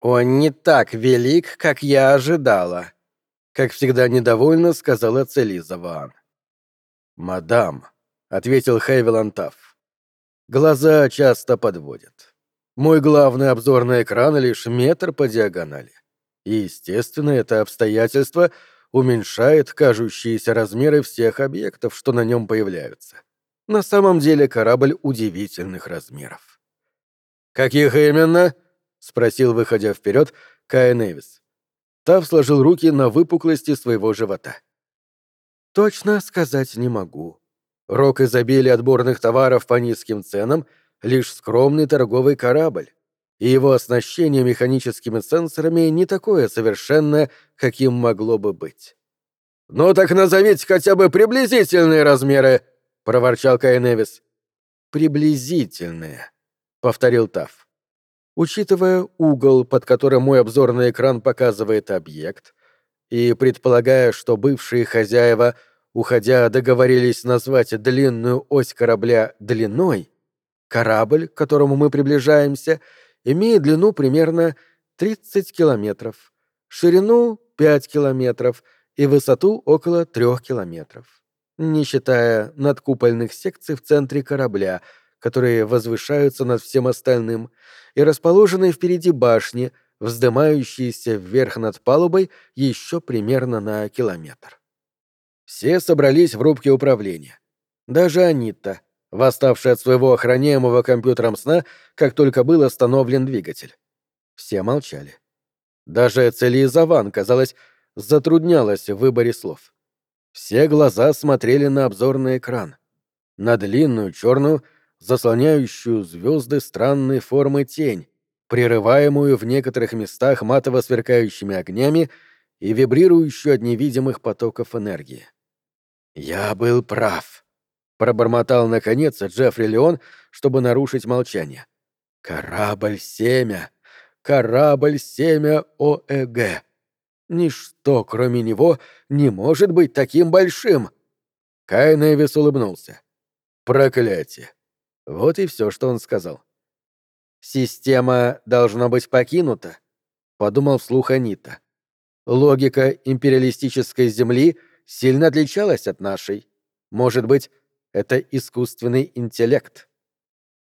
«Он не так велик, как я ожидала», — как всегда недовольно сказала Целиза. «Мадам», — ответил Хейвелан Тафф, — «глаза часто подводят. Мой главный обзорный экран лишь метр по диагонали. И, естественно, это обстоятельство уменьшает кажущиеся размеры всех объектов, что на нем появляются. На самом деле корабль удивительных размеров. «Каких именно?» — спросил, выходя вперед, Кай Невис. Тав сложил руки на выпуклости своего живота. «Точно сказать не могу. Рок изобилия отборных товаров по низким ценам — лишь скромный торговый корабль, и его оснащение механическими сенсорами не такое совершенное, каким могло бы быть. «Ну так назовите хотя бы приблизительные размеры!» — проворчал Кайневис. «Приблизительные», — повторил Тафф. Учитывая угол, под которым мой обзорный экран показывает объект, и предполагая, что бывшие хозяева, уходя, договорились назвать длинную ось корабля длиной, Корабль, к которому мы приближаемся, имеет длину примерно 30 километров, ширину 5 километров и высоту около 3 километров, не считая надкупольных секций в центре корабля, которые возвышаются над всем остальным, и расположенные впереди башни, вздымающиеся вверх над палубой еще примерно на километр. Все собрались в рубке управления. Даже Анита, восставший от своего охраняемого компьютером сна, как только был остановлен двигатель. Все молчали. Даже Целиза Ван, казалось, затруднялась в выборе слов. Все глаза смотрели на обзорный экран. На длинную черную, заслоняющую звезды странной формы тень, прерываемую в некоторых местах матово сверкающими огнями и вибрирующую от невидимых потоков энергии. «Я был прав», Пробормотал, наконец, Джеффри Леон, чтобы нарушить молчание. «Корабль Семя! Корабль Семя ОЭГ! Ничто, кроме него, не может быть таким большим!» Кай Невис улыбнулся. «Проклятие!» Вот и все, что он сказал. «Система должна быть покинута», — подумал вслух Анита. «Логика империалистической Земли сильно отличалась от нашей. Может быть, это искусственный интеллект.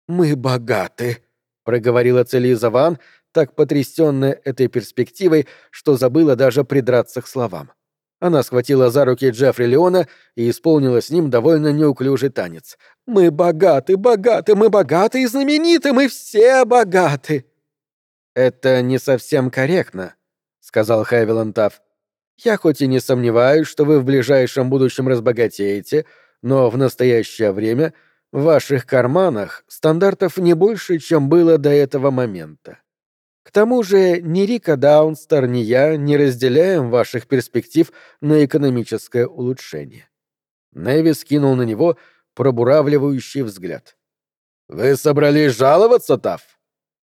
«Мы богаты», — проговорила Целиза Ван, так потрясённая этой перспективой, что забыла даже придраться к словам. Она схватила за руки Джеффри Леона и исполнила с ним довольно неуклюжий танец. «Мы богаты, богаты, мы богаты и знамениты, мы все богаты!» «Это не совсем корректно», — сказал Хайвилан Тафф. «Я хоть и не сомневаюсь, что вы в ближайшем будущем разбогатеете, но в настоящее время в ваших карманах стандартов не больше, чем было до этого момента. К тому же ни Рика Даунстер, ни я не разделяем ваших перспектив на экономическое улучшение. Нэвис кинул на него пробуравливающий взгляд. «Вы собрались жаловаться, Таф?»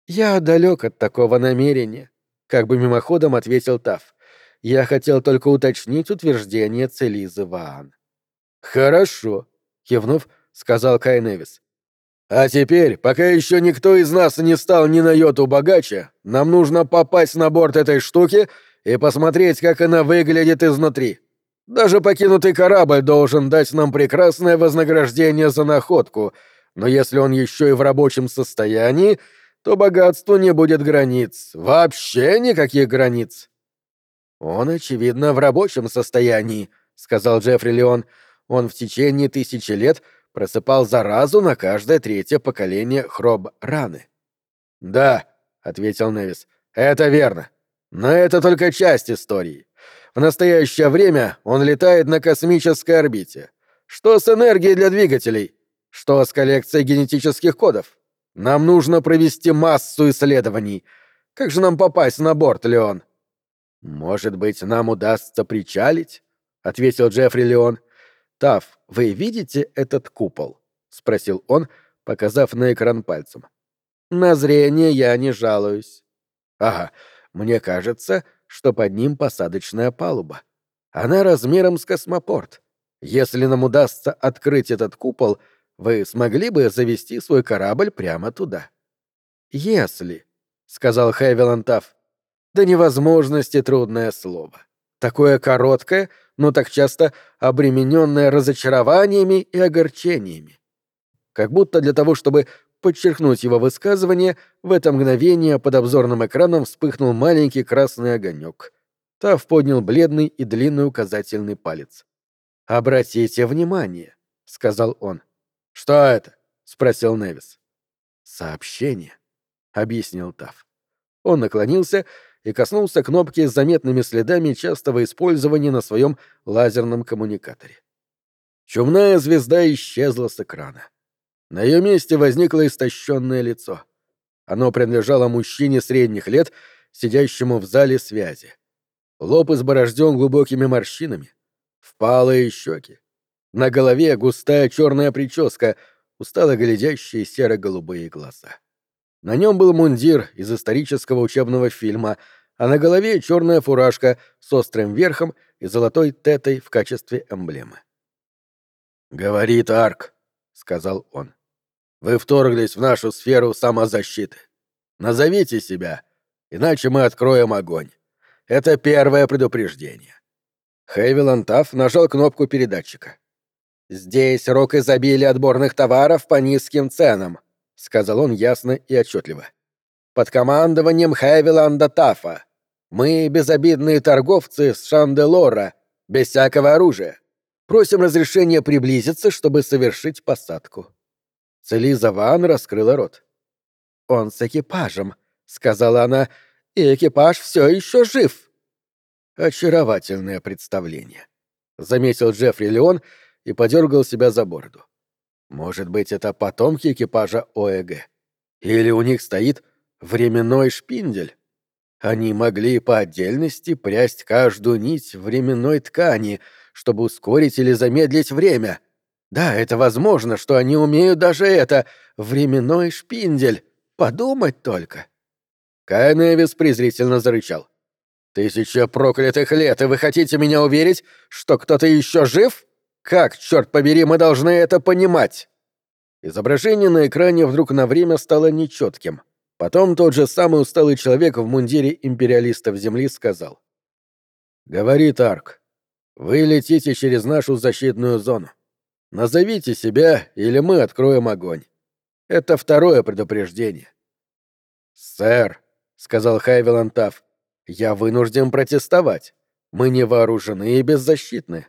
«Я далек от такого намерения», — как бы мимоходом ответил Таф. «Я хотел только уточнить утверждение Целизы Ваан». «Хорошо», — кивнув, сказал Кай Невис. «А теперь, пока еще никто из нас не стал ни на йоту богаче, нам нужно попасть на борт этой штуки и посмотреть, как она выглядит изнутри. Даже покинутый корабль должен дать нам прекрасное вознаграждение за находку, но если он еще и в рабочем состоянии, то богатству не будет границ. Вообще никаких границ». «Он, очевидно, в рабочем состоянии», — сказал Джеффри Леон, — он в течение тысячи лет просыпал заразу на каждое третье поколение хроб-раны. «Да», — ответил Невис, — «это верно. Но это только часть истории. В настоящее время он летает на космической орбите. Что с энергией для двигателей? Что с коллекцией генетических кодов? Нам нужно провести массу исследований. Как же нам попасть на борт, Леон?» «Может быть, нам удастся причалить?» — ответил Джеффри Леон. — «Тав, вы видите этот купол?» — спросил он, показав на экран пальцем. «На зрение я не жалуюсь». «Ага, мне кажется, что под ним посадочная палуба. Она размером с космопорт. Если нам удастся открыть этот купол, вы смогли бы завести свой корабль прямо туда». «Если», — сказал Хэвилан Тафф. До невозможности трудное слово. Такое короткое, но так часто обремененное разочарованиями и огорчениями. Как будто для того, чтобы подчеркнуть его высказывание, в это мгновение под обзорным экраном вспыхнул маленький красный огонек. Тав поднял бледный и длинный указательный палец. «Обратите внимание», — сказал он. «Что это?» — спросил Невис. «Сообщение», — объяснил Тав. Он наклонился и коснулся кнопки с заметными следами частого использования на своем лазерном коммуникаторе. Чумная звезда исчезла с экрана. На ее месте возникло истощенное лицо. Оно принадлежало мужчине средних лет, сидящему в зале связи. Лоб изборожден глубокими морщинами, впалые щеки. На голове густая черная прическа, устало глядящие серо-голубые глаза. На нем был мундир из исторического учебного фильма, а на голове черная фуражка с острым верхом и золотой тетой в качестве эмблемы. «Говорит Арк», — сказал он. «Вы вторглись в нашу сферу самозащиты. Назовите себя, иначе мы откроем огонь. Это первое предупреждение». Хэвилан Тафф нажал кнопку передатчика. «Здесь рок изобилия отборных товаров по низким ценам», — сказал он ясно и отчетливо. «Под командованием Хэвиланда Тафа. Мы безобидные торговцы с Шанделора, без всякого оружия. Просим разрешения приблизиться, чтобы совершить посадку». Целиза Ван раскрыла рот. «Он с экипажем», — сказала она, — «и экипаж все еще жив». «Очаровательное представление», — заметил Джеффри Леон и подергал себя за бороду. Может быть, это потомки экипажа ОЭГ? Или у них стоит временной шпиндель? Они могли по отдельности прясть каждую нить временной ткани, чтобы ускорить или замедлить время. Да, это возможно, что они умеют даже это — временной шпиндель. Подумать только. Кай Невис презрительно зарычал. «Тысяча проклятых лет, и вы хотите меня уверить, что кто-то еще жив?» Как, черт побери, мы должны это понимать? Изображение на экране вдруг на время стало нечетким. Потом тот же самый усталый человек в мундире империалистов Земли сказал. «Говорит Арк, вы летите через нашу защитную зону. Назовите себя, или мы откроем огонь. Это второе предупреждение». «Сэр», — сказал Хайвелан Тафф, — «я вынужден протестовать. Мы не вооружены и беззащитны.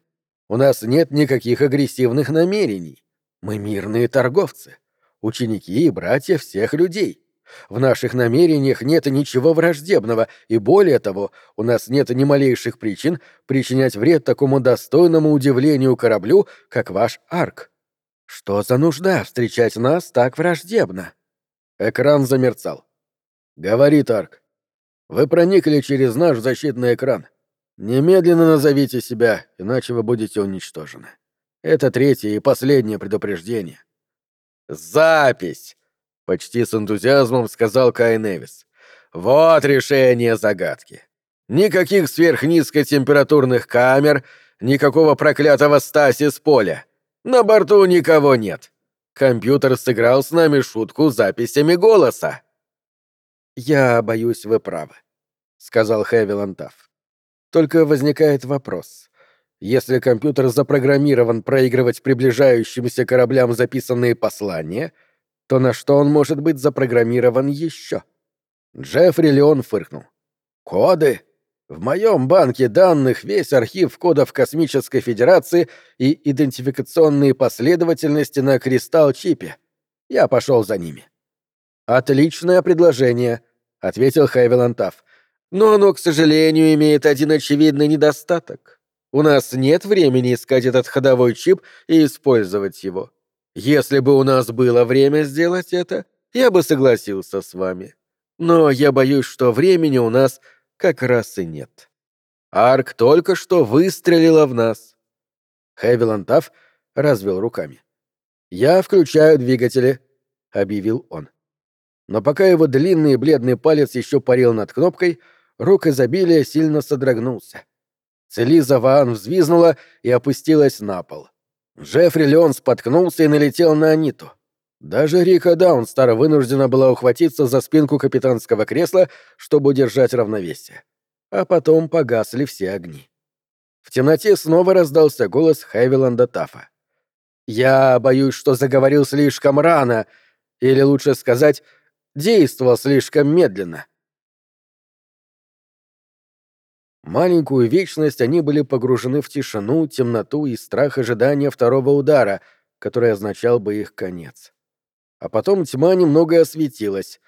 У нас нет никаких агрессивных намерений. Мы мирные торговцы, ученики и братья всех людей. В наших намерениях нет ничего враждебного, и более того, у нас нет ни малейших причин причинять вред такому достойному удивлению кораблю, как ваш Арк. Что за нужда встречать нас так враждебно? Экран замерцал. Говорит Арк. Вы проникли через наш защитный экран. Немедленно назовите себя, иначе вы будете уничтожены. Это третье и последнее предупреждение. Запись! Почти с энтузиазмом сказал Кай Невис. Вот решение загадки. Никаких сверхнизкотемпературных камер, никакого проклятого стасис поля. На борту никого нет. Компьютер сыграл с нами шутку с записями голоса. «Я боюсь, вы правы», — сказал Хэвилан Тафф. Только возникает вопрос. Если компьютер запрограммирован проигрывать приближающимся кораблям записанные послания, то на что он может быть запрограммирован еще? Джеффри Леон фыркнул. «Коды? В моем банке данных весь архив кодов Космической Федерации и идентификационные последовательности на кристалл-чипе. Я пошел за ними». «Отличное предложение», — ответил Хайвелан Тафф. Но оно, к сожалению, имеет один очевидный недостаток. У нас нет времени искать этот ходовой чип и использовать его. Если бы у нас было время сделать это, я бы согласился с вами. Но я боюсь, что времени у нас как раз и нет. Арк только что выстрелила в нас. Хэвилан Тафф развел руками. «Я включаю двигатели», — объявил он. Но пока его длинный бледный палец еще парил над кнопкой, Рок изобилия сильно содрогнулся. Целиза Ваан взвизнула и опустилась на пол. Джеффри Леон споткнулся и налетел на Аниту. Даже Рика Даунстар вынуждена была ухватиться за спинку капитанского кресла, чтобы удержать равновесие. А потом погасли все огни. В темноте снова раздался голос Хэвиланда Тафа. «Я боюсь, что заговорил слишком рано, или лучше сказать, действовал слишком медленно». Маленькую вечность они были погружены в тишину, темноту и страх ожидания второго удара, который означал бы их конец. А потом тьма немного осветилась.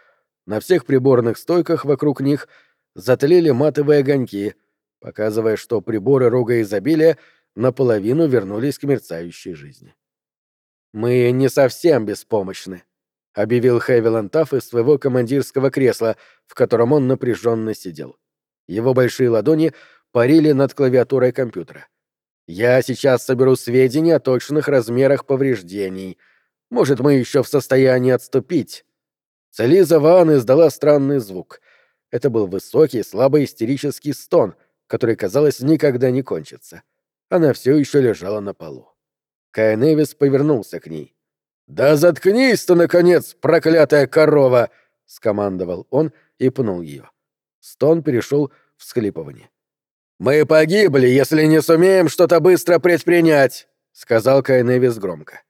На всех приборных стойках вокруг них затлели матовые огоньки, показывая, что приборы рога изобилия наполовину вернулись к мерцающей жизни. «Мы не совсем беспомощны», — объявил Хэвилан Тафф из своего командирского кресла, в котором он напряженно сидел. Его большие ладони парили над клавиатурой компьютера. «Я сейчас соберу сведения о точных размерах повреждений. Может, мы еще в состоянии отступить». Целиза Ван издала странный звук. Это был высокий, слабый истерический стон, который, казалось, никогда не кончится. Она все еще лежала на полу. Кай Невис повернулся к ней. «Да заткнись ты, наконец, проклятая корова!» — скомандовал он и пнул ее. Стон перешел в всхлипывание. «Мы погибли, если не сумеем что-то быстро предпринять», — сказал Кайневис громко.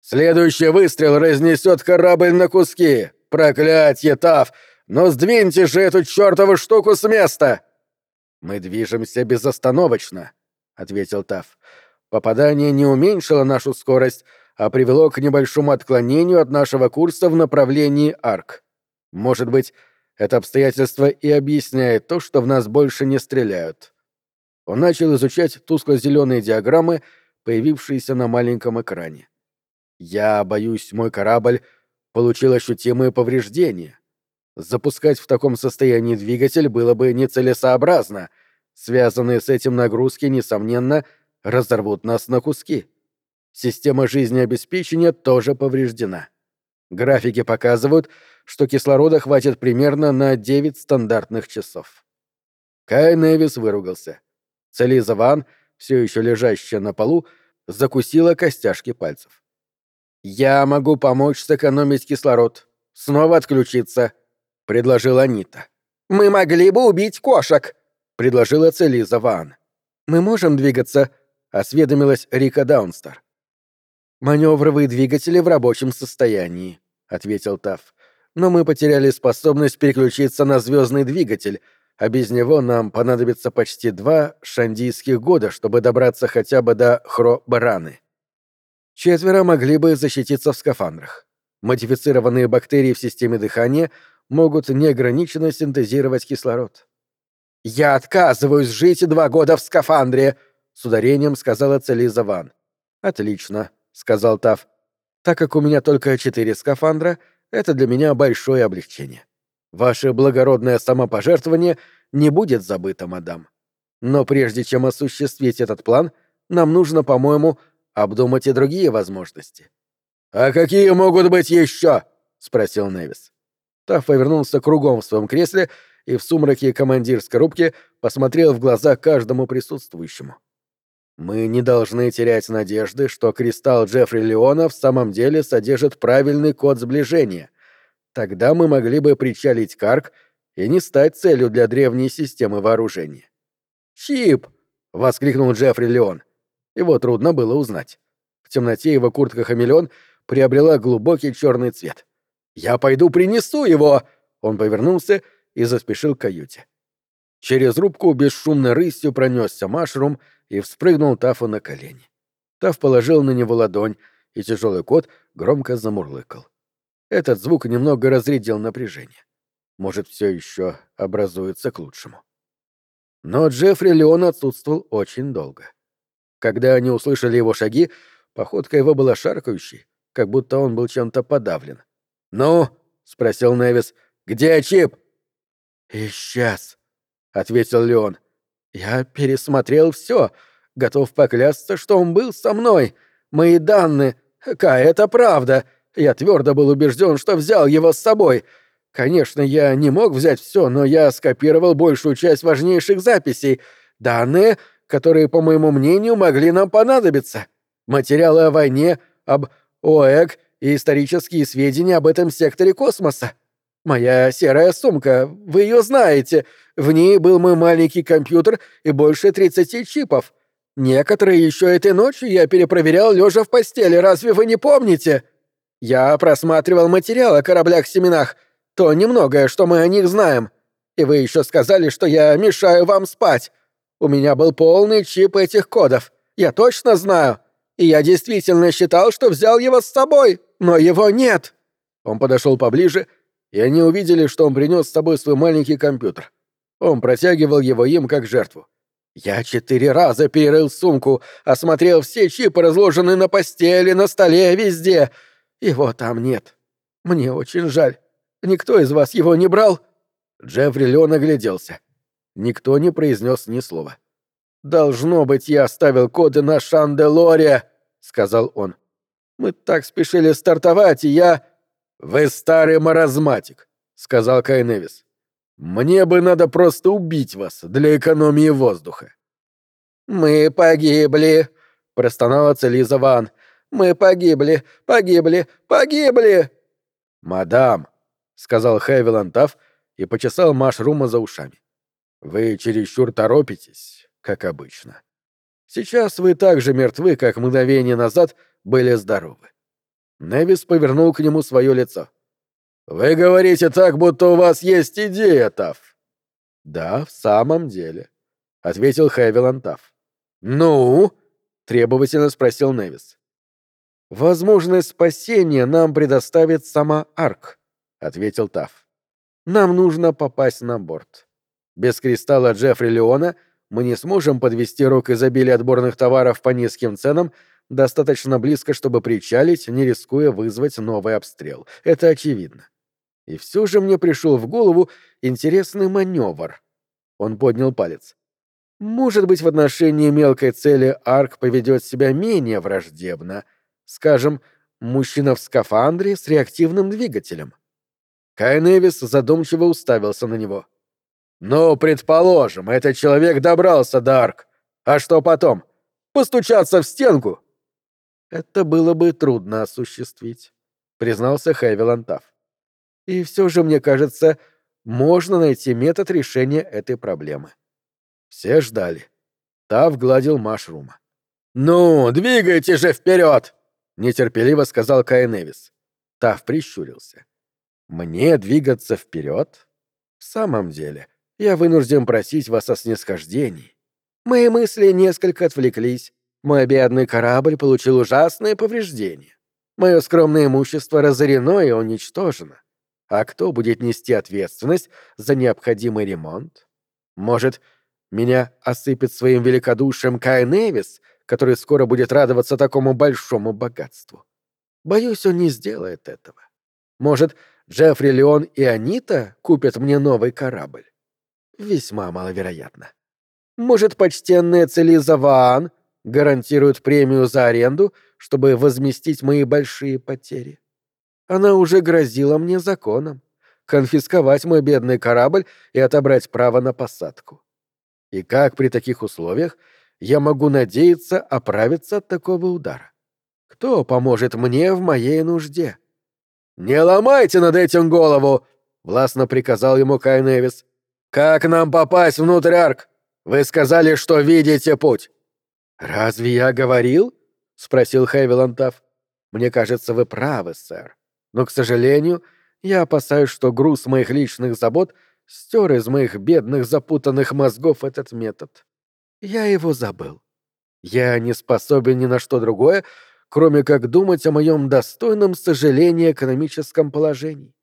«Следующий выстрел разнесет корабль на куски. Проклятье, Тав! Но сдвиньте же эту чертову штуку с места!» «Мы движемся безостановочно», — ответил Тав. «Попадание не уменьшило нашу скорость, а привело к небольшому отклонению от нашего курса в направлении Арк. Может быть, это обстоятельство и объясняет то, что в нас больше не стреляют. Он начал изучать тускло-зеленые диаграммы, появившиеся на маленьком экране. Я боюсь, мой корабль получил ощутимые повреждения. Запускать в таком состоянии двигатель было бы нецелесообразно. Связанные с этим нагрузки, несомненно, разорвут нас на куски. Система жизнеобеспечения тоже повреждена. Графики показывают, что кислорода хватит примерно на 9 стандартных часов. Кай Невис выругался. Целиза Ван, все еще лежащая на полу, закусила костяшки пальцев. «Я могу помочь сэкономить кислород. Снова отключиться», — предложила Анита. «Мы могли бы убить кошек», — предложила Целиза Ван. «Мы можем двигаться», — осведомилась Рика Даунстар. «Маневровые двигатели в рабочем состоянии», — ответил Тафф. «Но мы потеряли способность переключиться на звездный двигатель, а без него нам понадобится почти два шандийских года, чтобы добраться хотя бы до Хро-Бараны. Четверо могли бы защититься в скафандрах. Модифицированные бактерии в системе дыхания могут неограниченно синтезировать кислород. «Я отказываюсь жить два года в скафандре!» — с ударением сказала Целиза Ван. «Отлично», сказал Тав. Так как у меня только четыре скафандра, это для меня большое облегчение. Ваше благородное самопожертвование не будет забыто, мадам. Но прежде чем осуществить этот план, нам нужно, по-моему, обдумать и другие возможности. А какие могут быть еще? спросил Невис. Тав повернулся кругом в своем кресле и в сумраке командирской рубки посмотрел в глаза каждому присутствующему. Мы не должны терять надежды, что кристалл Джеффри Леона в самом деле содержит правильный код сближения. Тогда мы могли бы причалить Карк и не стать целью для древней системы вооружения. «Чип!» — воскликнул Джеффри Леон. Его трудно было узнать. В темноте его куртка-хамелеон приобрела глубокий черный цвет. «Я пойду принесу его!» Он повернулся и заспешил к каюте. Через рубку бесшумно рысью пронесся Машрум — и вспрыгнул Тафу на колени. Таф положил на него ладонь, и тяжелый кот громко замурлыкал. Этот звук немного разрядил напряжение. Может, все еще образуется к лучшему. Но Джеффри Леон отсутствовал очень долго. Когда они услышали его шаги, походка его была шаркающей, как будто он был чем-то подавлен. «Ну?» — спросил Невис. «Где Чип?» «Исчез», — ответил Леон. Я пересмотрел все, готов поклясться, что он был со мной. Мои данные... Кай, это правда. Я твердо был убежден, что взял его с собой. Конечно, я не мог взять все, но я скопировал большую часть важнейших записей. Данные, которые, по моему мнению, могли нам понадобиться. Материалы о войне, об ОЭК и исторические сведения об этом секторе космоса. Моя серая сумка, вы ее знаете. В ней был мой маленький компьютер и больше 30 чипов. Некоторые еще этой ночью я перепроверял лежа в постели, разве вы не помните? Я просматривал материал о кораблях-семенах, то немногое, что мы о них знаем. И вы еще сказали, что я мешаю вам спать. У меня был полный чип этих кодов. Я точно знаю. И я действительно считал, что взял его с собой, но его нет. Он подошел поближе, и они увидели, что он принес с собой свой маленький компьютер. Он протягивал его им как жертву. Я четыре раза перерыл сумку, осмотрел все чипы, разложенные на постели, на столе, везде. Его там нет. Мне очень жаль. Никто из вас его не брал?» Джеффри Леон огляделся. Никто не произнес ни слова. «Должно быть, я оставил коды на Шанделоре», — сказал он. «Мы так спешили стартовать, и я...» «Вы старый маразматик», — сказал Кайневис. «Мне бы надо просто убить вас для экономии воздуха». «Мы погибли», — простонала Целиза Ван. «Мы погибли, погибли, погибли!» «Мадам», — сказал Хэвилан Тафф и почесал Машрума за ушами. «Вы чересчур торопитесь, как обычно. Сейчас вы так же мертвы, как мгновение назад были здоровы». Невис повернул к нему свое лицо. «Вы говорите так, будто у вас есть идея, Тафф». «Да, в самом деле», — ответил Хэвилан Тафф. «Ну?» — требовательно спросил Невис. «Возможность спасения нам предоставит сама Арк», — ответил Тафф. «Нам нужно попасть на борт. Без кристалла Джеффри Леона мы не сможем подвести рок изобилия отборных товаров по низким ценам достаточно близко, чтобы причалить, не рискуя вызвать новый обстрел. Это очевидно. И все же мне пришел в голову интересный маневр. Он поднял палец. Может быть, в отношении мелкой цели Арк поведет себя менее враждебно. Скажем, мужчина в скафандре с реактивным двигателем. Кай Невис задумчиво уставился на него. «Ну, предположим, этот человек добрался до Арк. А что потом? Постучаться в стенку?» «Это было бы трудно осуществить», — признался Хайвел «И все же, мне кажется, можно найти метод решения этой проблемы». Все ждали. Тав гладил Машрума. «Ну, двигайте же вперед! нетерпеливо сказал Каеневис. Тав прищурился. «Мне двигаться вперед? В самом деле, я вынужден просить вас о снисхождении. Мои мысли несколько отвлеклись. Мой бедный корабль получил ужасные повреждения. Мое скромное имущество разорено и уничтожено. А кто будет нести ответственность за необходимый ремонт? Может, меня осыпет своим великодушием Кай Невис, который скоро будет радоваться такому большому богатству. Боюсь, он не сделает этого. Может, Джеффри Леон и Анита купят мне новый корабль? Весьма маловероятно. Может, почтенная Целиза Ваан гарантирует премию за аренду, чтобы возместить мои большие потери. Она уже грозила мне законом конфисковать мой бедный корабль и отобрать право на посадку. И как при таких условиях я могу надеяться оправиться от такого удара? Кто поможет мне в моей нужде? «Не ломайте над этим голову!» — властно приказал ему Кай Невис. «Как нам попасть внутрь арк? Вы сказали, что видите путь». «Разве я говорил?» — спросил Хэвилантав. «Мне кажется, вы правы, сэр. Но, к сожалению, я опасаюсь, что груз моих личных забот — стер из моих бедных запутанных мозгов этот метод. Я его забыл. Я не способен ни на что другое, кроме как думать о моем достойном сожалении экономическом положении.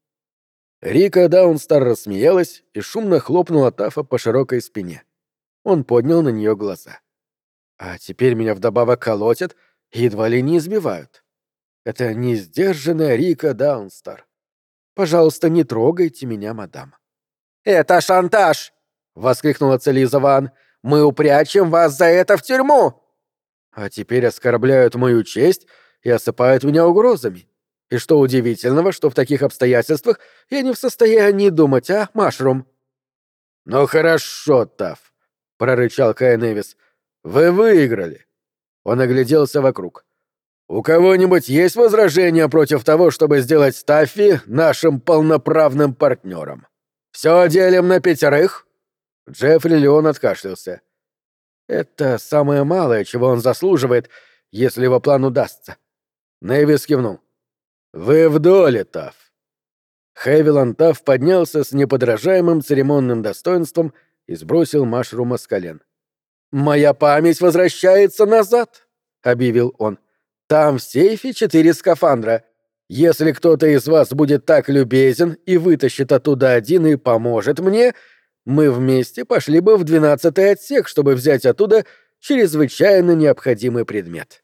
Рика Даунстар рассмеялась и шумно хлопнула Тафа по широкой спине. Он поднял на нее глаза. А теперь меня вдобавок колотят и едва ли не избивают. Это несдержанная Рика Даунстар. Пожалуйста, не трогайте меня, мадам. «Это шантаж!» — воскликнула Целиза Ван. «Мы упрячем вас за это в тюрьму!» «А теперь оскорбляют мою честь и осыпают меня угрозами. И что удивительного, что в таких обстоятельствах я не в состоянии думать, а, Машрум?» «Ну хорошо, Таф», — прорычал Кай Невис. «Вы выиграли». Он огляделся вокруг. «У кого-нибудь есть возражения против того, чтобы сделать Стаффи нашим полноправным партнером? Все делим на пятерых?» Джеффри Леон откашлялся. «Это самое малое, чего он заслуживает, если его план удастся». Нэвис кивнул. «Вы в доле, Тафф». Хэвилан Тафф поднялся с неподражаемым церемонным достоинством и сбросил Машрума с колен. «Моя память возвращается назад», — объявил он. Там в сейфе четыре скафандра. Если кто-то из вас будет так любезен и вытащит оттуда один и поможет мне, мы вместе пошли бы в двенадцатый отсек, чтобы взять оттуда чрезвычайно необходимый предмет.